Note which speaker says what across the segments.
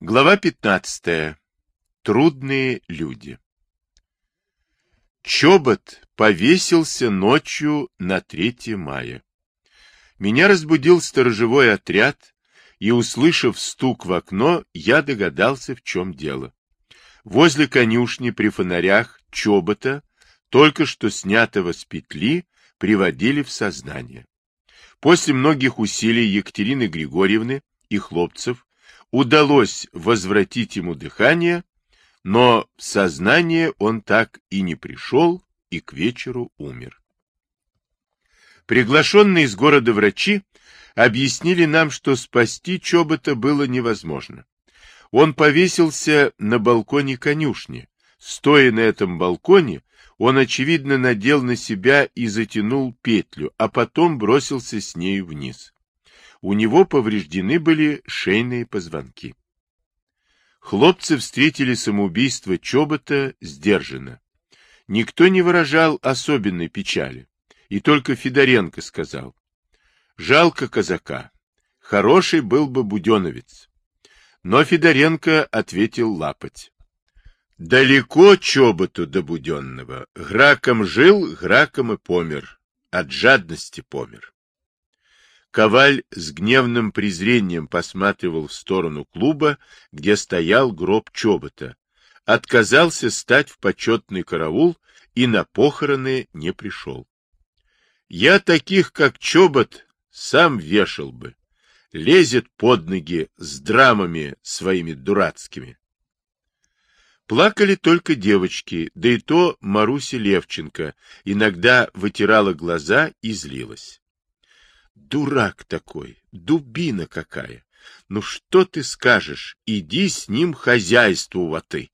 Speaker 1: Глава 15. Трудные люди. Чобот повесился ночью на 3 мая. Меня разбудил сторожевой отряд, и, услышав стук в окно, я догадался, в чем дело. Возле конюшни при фонарях Чобота, только что снятого с петли, приводили в сознание. После многих усилий Екатерины Григорьевны и хлопцев удалось возвратить ему дыхание, но в сознание он так и не пришел и к вечеру умер. Приглашенные из города врачи объяснили нам, что спасти Чобота было невозможно. Он повесился на балконе конюшни. Стоя на этом балконе, он, очевидно, надел на себя и затянул петлю, а потом бросился с нею вниз у него повреждены были шейные позвонки. Хлопцы встретили самоубийство Чобота сдержанно. Никто не выражал особенной печали, и только Федоренко сказал, «Жалко казака, хороший был бы буденовец». Но Федоренко ответил лапать. Далеко Чоботу до Буденного. Граком жил, граком и помер. От жадности помер. Коваль с гневным презрением посматривал в сторону клуба, где стоял гроб Чобота. Отказался стать в почетный караул и на похороны не пришел. Я таких, как Чобот, сам вешал бы. Лезет под ноги с драмами своими дурацкими. Плакали только девочки, да и то Маруся Левченко иногда вытирала глаза и злилась. Дурак такой, дубина какая. Ну что ты скажешь, иди с ним хозяйствовать.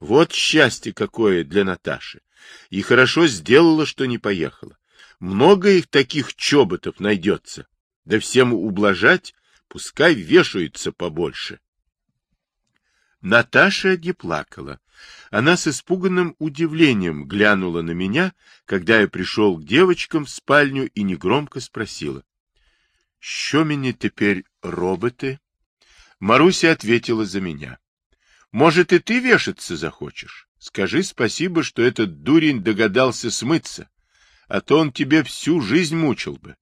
Speaker 1: Вот счастье какое для Наташи. И хорошо сделала, что не поехала. Много их таких чоботов найдется. Да всем ублажать, пускай вешаются побольше. Наташа не плакала. Она с испуганным удивлением глянула на меня, когда я пришел к девочкам в спальню и негромко спросила. — Що мені теперь роботы? Маруся ответила за меня. — Может, и ты вешаться захочешь? Скажи спасибо, что этот дурень догадался смыться, а то он тебе всю жизнь мучил бы.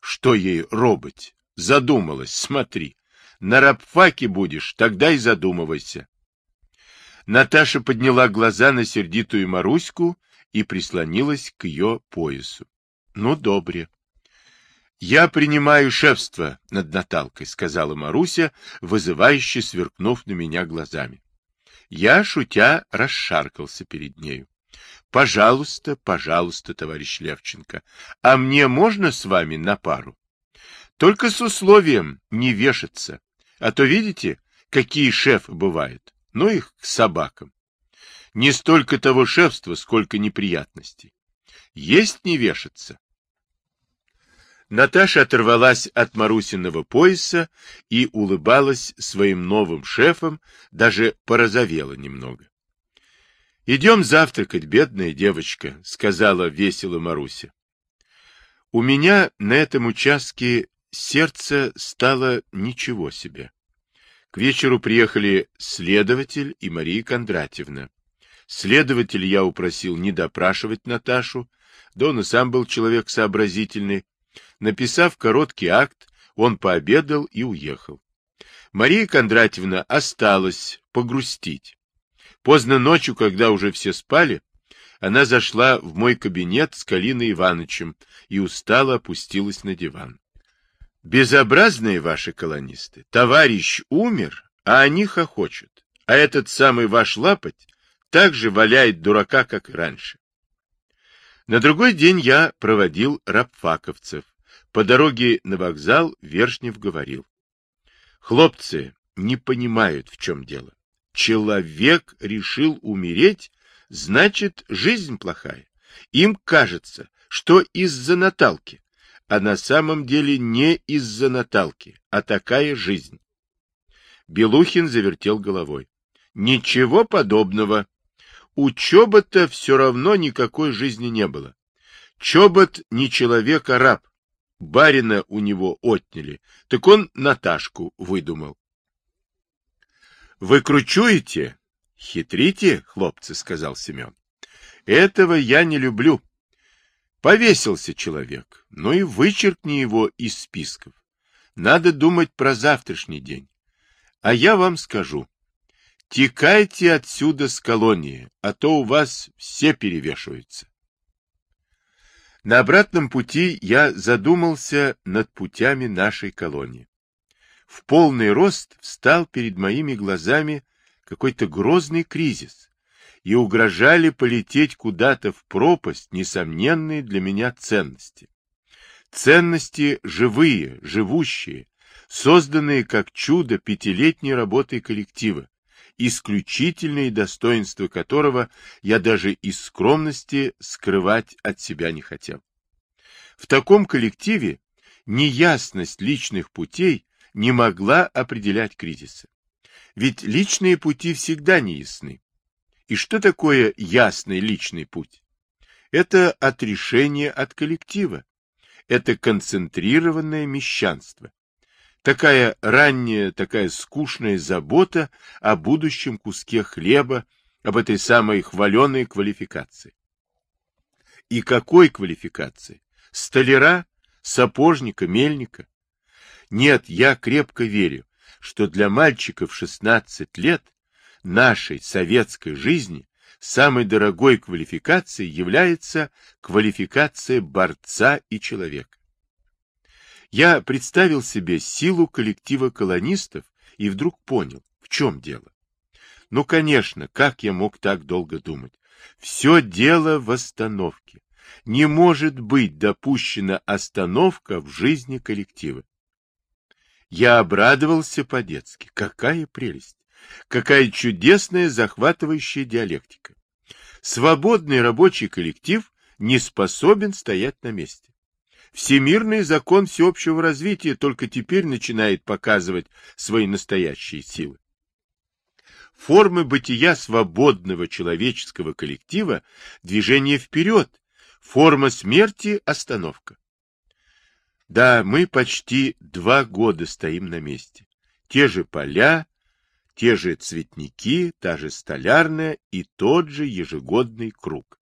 Speaker 1: Что ей робот? Задумалась, смотри. На рабфаке будешь, тогда и задумывайся. Наташа подняла глаза на сердитую Маруську и прислонилась к ее поясу. — Ну, добре. — Я принимаю шефство над Наталкой, — сказала Маруся, вызывающе сверкнув на меня глазами. Я, шутя, расшаркался перед нею. — Пожалуйста, пожалуйста, товарищ Левченко, а мне можно с вами на пару? Только с условием не вешаться. А то видите, какие шефы бывают. Ну их к собакам. Не столько того шефства, сколько неприятностей. Есть не вешаться. Наташа оторвалась от Марусиного пояса и улыбалась своим новым шефам, даже порозовела немного. — Идем завтракать, бедная девочка, — сказала весело Маруся. У меня на этом участке сердце стало ничего себе. К вечеру приехали следователь и Мария Кондратьевна. Следователь я упросил не допрашивать Наташу, да он и сам был человек сообразительный. Написав короткий акт, он пообедал и уехал. Мария Кондратьевна осталась погрустить. Поздно ночью, когда уже все спали, она зашла в мой кабинет с Калиной Ивановичем и устало опустилась на диван. Безобразные ваши колонисты. Товарищ умер, а они хохочут. А этот самый ваш лапоть так же валяет дурака, как и раньше. На другой день я проводил рабфаковцев. По дороге на вокзал Вершнев говорил. Хлопцы не понимают, в чем дело. Человек решил умереть, значит, жизнь плохая. Им кажется, что из-за Наталки а на самом деле не из-за Наталки, а такая жизнь. Белухин завертел головой. Ничего подобного. У Чобота все равно никакой жизни не было. Чобот не человек, а раб. Барина у него отняли, так он Наташку выдумал. Выкручуете? Хитрите, хлопцы, сказал Семен. Этого я не люблю. Повесился человек, ну и вычеркни его из списков. Надо думать про завтрашний день. А я вам скажу. Текайте отсюда с колонии, а то у вас все перевешиваются. На обратном пути я задумался над путями нашей колонии. В полный рост встал перед моими глазами какой-то грозный кризис, и угрожали полететь куда-то в пропасть несомненные для меня ценности. Ценности живые, живущие, созданные как чудо пятилетней работой коллектива, исключительные достоинства которого я даже из скромности скрывать от себя не хотел. В таком коллективе неясность личных путей не могла определять кризисы. Ведь личные пути всегда неясны. И что такое ясный личный путь? Это отрешение от коллектива. Это концентрированное мещанство. Такая ранняя, такая скучная забота о будущем куске хлеба, об этой самой хваленой квалификации. И какой квалификации? Столяра, сапожника, мельника? Нет, я крепко верю, что для мальчиков 16 лет нашей советской жизни самой дорогой квалификацией является квалификация борца и человека. Я представил себе силу коллектива колонистов и вдруг понял, в чем дело. Ну, конечно, как я мог так долго думать? Все дело в остановке. Не может быть допущена остановка в жизни коллектива. Я обрадовался по-детски. Какая прелесть! Какая чудесная захватывающая диалектика. Свободный рабочий коллектив не способен стоять на месте. Всемирный закон всеобщего развития только теперь начинает показывать свои настоящие силы. Формы бытия свободного человеческого коллектива – движение вперед, форма смерти – остановка. Да, мы почти два года стоим на месте. Те же поля, те же цветники, та же столярная и тот же ежегодный круг.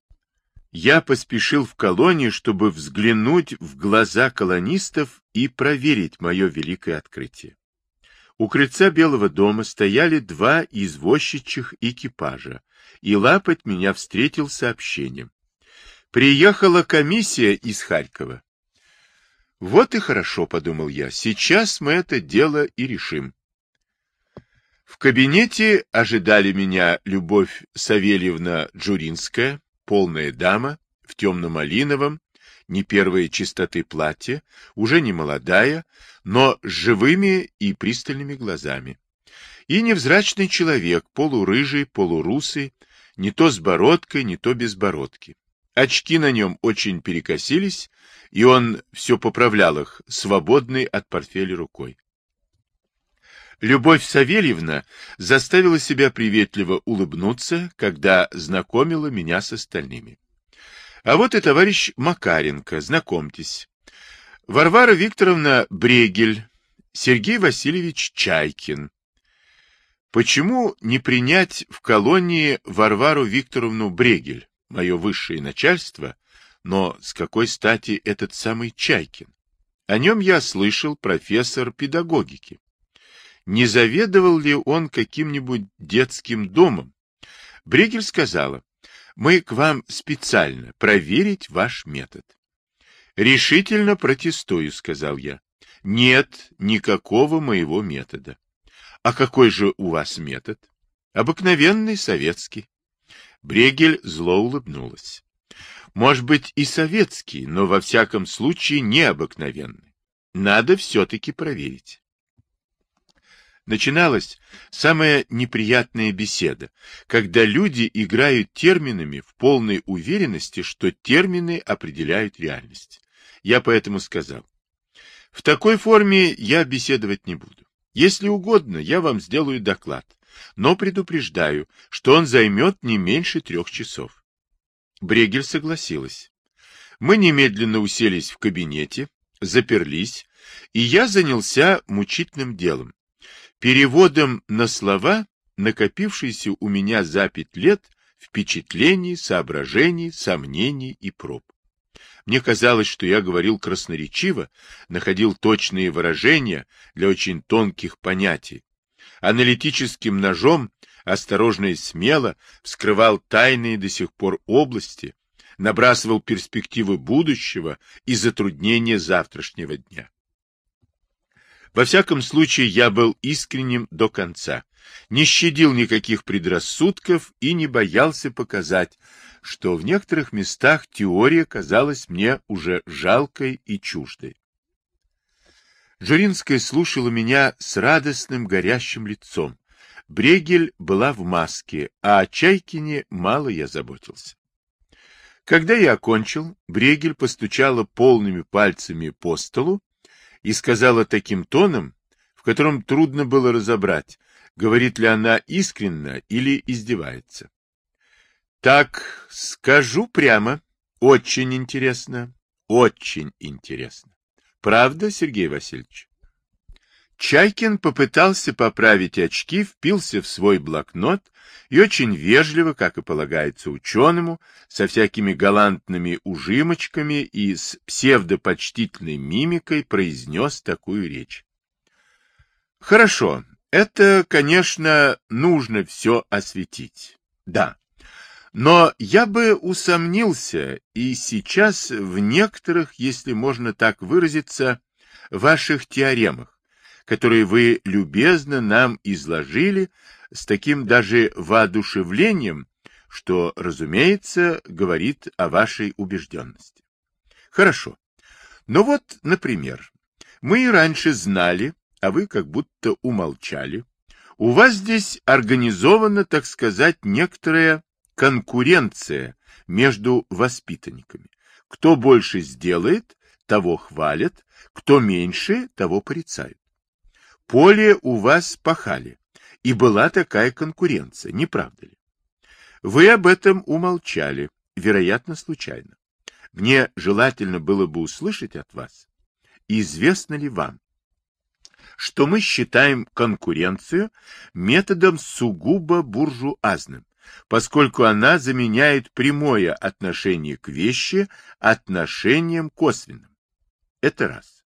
Speaker 1: Я поспешил в колонию, чтобы взглянуть в глаза колонистов и проверить мое великое открытие. У крыльца Белого дома стояли два извозчичьих экипажа, и Лапоть меня встретил сообщением. Приехала комиссия из Харькова. Вот и хорошо, подумал я, сейчас мы это дело и решим. В кабинете ожидали меня Любовь Савельевна Джуринская, полная дама, в темно-малиновом, не первой чистоты платье, уже не молодая, но с живыми и пристальными глазами. И невзрачный человек, полурыжий, полурусый, не то с бородкой, не то без бородки. Очки на нем очень перекосились, и он все поправлял их, свободной от портфеля рукой. Любовь Савельевна заставила себя приветливо улыбнуться, когда знакомила меня с остальными. А вот и товарищ Макаренко, знакомьтесь. Варвара Викторовна Брегель, Сергей Васильевич Чайкин. Почему не принять в колонии Варвару Викторовну Брегель, мое высшее начальство, но с какой стати этот самый Чайкин? О нем я слышал профессор педагогики не заведовал ли он каким-нибудь детским домом. Бригель сказала, мы к вам специально проверить ваш метод. Решительно протестую, сказал я. Нет никакого моего метода. А какой же у вас метод? Обыкновенный советский. Брегель зло улыбнулась. Может быть и советский, но во всяком случае необыкновенный. Надо все-таки проверить начиналась самая неприятная беседа, когда люди играют терминами в полной уверенности, что термины определяют реальность. Я поэтому сказал, в такой форме я беседовать не буду. Если угодно, я вам сделаю доклад, но предупреждаю, что он займет не меньше трех часов. Брегель согласилась. Мы немедленно уселись в кабинете, заперлись, и я занялся мучительным делом переводом на слова накопившийся у меня за пять лет впечатлений, соображений, сомнений и проб. Мне казалось, что я говорил красноречиво, находил точные выражения для очень тонких понятий. Аналитическим ножом, осторожно и смело, вскрывал тайные до сих пор области, набрасывал перспективы будущего и затруднения завтрашнего дня. Во всяком случае, я был искренним до конца, не щадил никаких предрассудков и не боялся показать, что в некоторых местах теория казалась мне уже жалкой и чуждой. Журинская слушала меня с радостным горящим лицом. Брегель была в маске, а о Чайкине мало я заботился. Когда я окончил, Брегель постучала полными пальцами по столу и сказала таким тоном, в котором трудно было разобрать, говорит ли она искренно или издевается. Так, скажу прямо, очень интересно, очень интересно. Правда, Сергей Васильевич? Чайкин попытался поправить очки, впился в свой блокнот и очень вежливо, как и полагается ученому, со всякими галантными ужимочками и с псевдопочтительной мимикой произнес такую речь. Хорошо, это, конечно, нужно все осветить. Да. Но я бы усомнился и сейчас в некоторых, если можно так выразиться, ваших теоремах, которые вы любезно нам изложили с таким даже воодушевлением, что, разумеется, говорит о вашей убежденности. Хорошо. Но вот, например, мы и раньше знали, а вы как будто умолчали, у вас здесь организована, так сказать, некоторая конкуренция между воспитанниками. Кто больше сделает, того хвалят, кто меньше, того порицают. Поле у вас пахали, и была такая конкуренция, не правда ли? Вы об этом умолчали, вероятно, случайно. Мне желательно было бы услышать от вас, известно ли вам, что мы считаем конкуренцию методом сугубо буржуазным, поскольку она заменяет прямое отношение к вещи отношением косвенным. Это раз.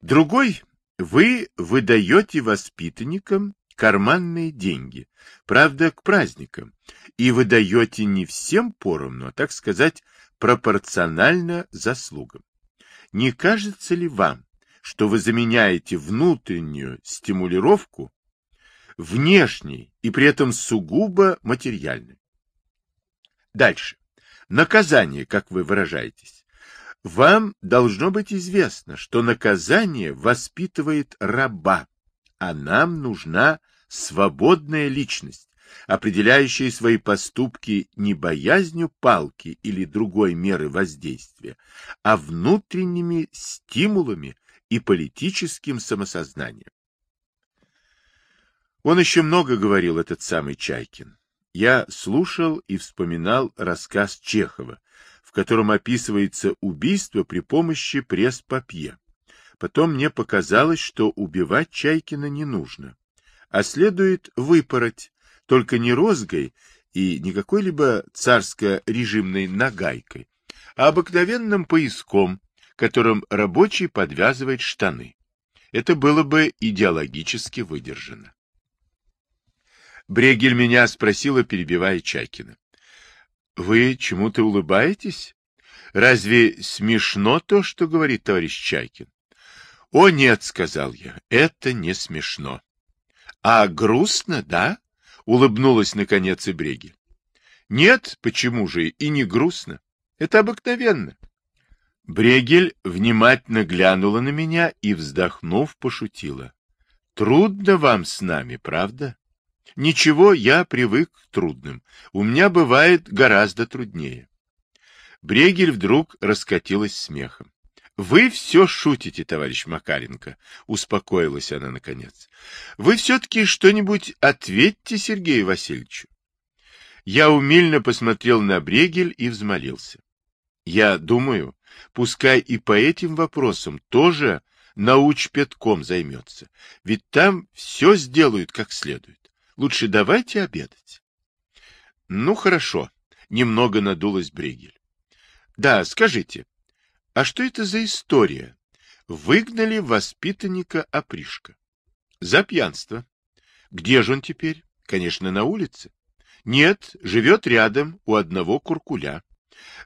Speaker 1: Другой, вы выдаете воспитанникам карманные деньги, правда, к праздникам, и выдаете не всем поровну, а, так сказать, пропорционально заслугам. Не кажется ли вам, что вы заменяете внутреннюю стимулировку внешней и при этом сугубо материальной. Дальше. Наказание, как вы выражаетесь. Вам должно быть известно, что наказание воспитывает раба, а нам нужна свободная личность, определяющая свои поступки не боязнью палки или другой меры воздействия, а внутренними стимулами, и политическим самосознанием. Он еще много говорил, этот самый Чайкин. Я слушал и вспоминал рассказ Чехова, котором описывается убийство при помощи пресс-папье. Потом мне показалось, что убивать Чайкина не нужно, а следует выпороть, только не розгой и не какой-либо царско-режимной нагайкой, а обыкновенным пояском, которым рабочий подвязывает штаны. Это было бы идеологически выдержано. Брегель меня спросила, перебивая Чайкина. — Вы чему-то улыбаетесь? Разве смешно то, что говорит товарищ Чайкин? — О, нет, — сказал я, — это не смешно. — А грустно, да? — улыбнулась наконец и Брегель. — Нет, почему же, и не грустно. Это обыкновенно. Брегель внимательно глянула на меня и, вздохнув, пошутила. Трудно вам с нами, правда? Ничего, я привык к трудным. У меня бывает гораздо труднее. Брегель вдруг раскатилась смехом. — Вы все шутите, товарищ Макаренко, — успокоилась она наконец. — Вы все-таки что-нибудь ответьте Сергею Васильевичу. Я умильно посмотрел на Брегель и взмолился. Я думаю, пускай и по этим вопросам тоже научпетком займется, ведь там все сделают как следует. Лучше давайте обедать. Ну, хорошо. Немного надулась Бригель. Да, скажите, а что это за история? Выгнали воспитанника опришка. За пьянство. Где же он теперь? Конечно, на улице. Нет, живет рядом у одного куркуля.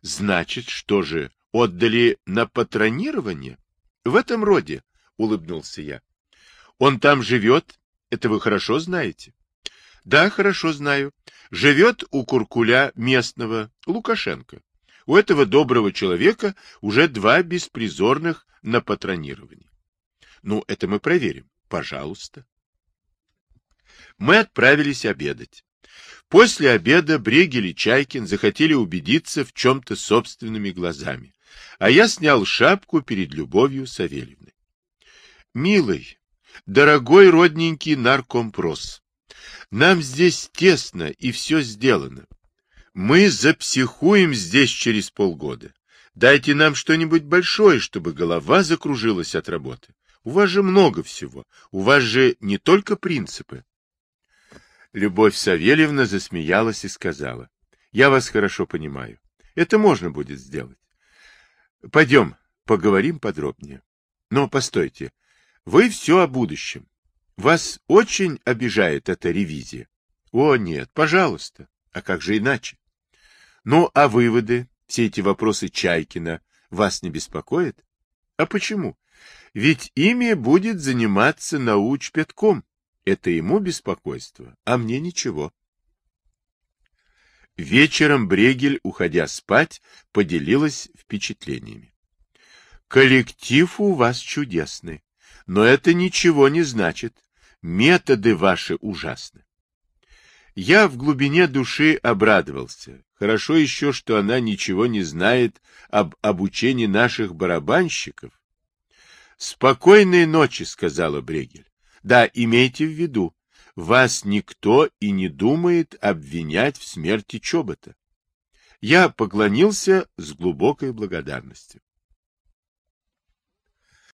Speaker 1: Значит, что же, отдали на патронирование? В этом роде, улыбнулся я. Он там живет, это вы хорошо знаете? Да, хорошо знаю. Живет у куркуля местного, Лукашенко. У этого доброго человека уже два беспризорных на патронирование. Ну, это мы проверим. Пожалуйста. Мы отправились обедать. После обеда Брегель и Чайкин захотели убедиться в чем-то собственными глазами, а я снял шапку перед Любовью Савельевной. «Милый, дорогой родненький наркомпрос, нам здесь тесно и все сделано. Мы запсихуем здесь через полгода. Дайте нам что-нибудь большое, чтобы голова закружилась от работы. У вас же много всего. У вас же не только принципы. Любовь Савельевна засмеялась и сказала. Я вас хорошо понимаю. Это можно будет сделать. Пойдем, поговорим подробнее. Но постойте. Вы все о будущем. Вас очень обижает эта ревизия. О, нет, пожалуйста. А как же иначе? Ну, а выводы, все эти вопросы Чайкина, вас не беспокоят? А почему? Ведь ими будет заниматься научпетком. Это ему беспокойство, а мне ничего. Вечером Брегель, уходя спать, поделилась впечатлениями. Коллектив у вас чудесный, но это ничего не значит. Методы ваши ужасны. Я в глубине души обрадовался. Хорошо еще, что она ничего не знает об обучении наших барабанщиков. «Спокойной ночи», — сказала Брегель. «Да, имейте в виду, вас никто и не думает обвинять в смерти Чобота». Я поклонился с глубокой благодарностью.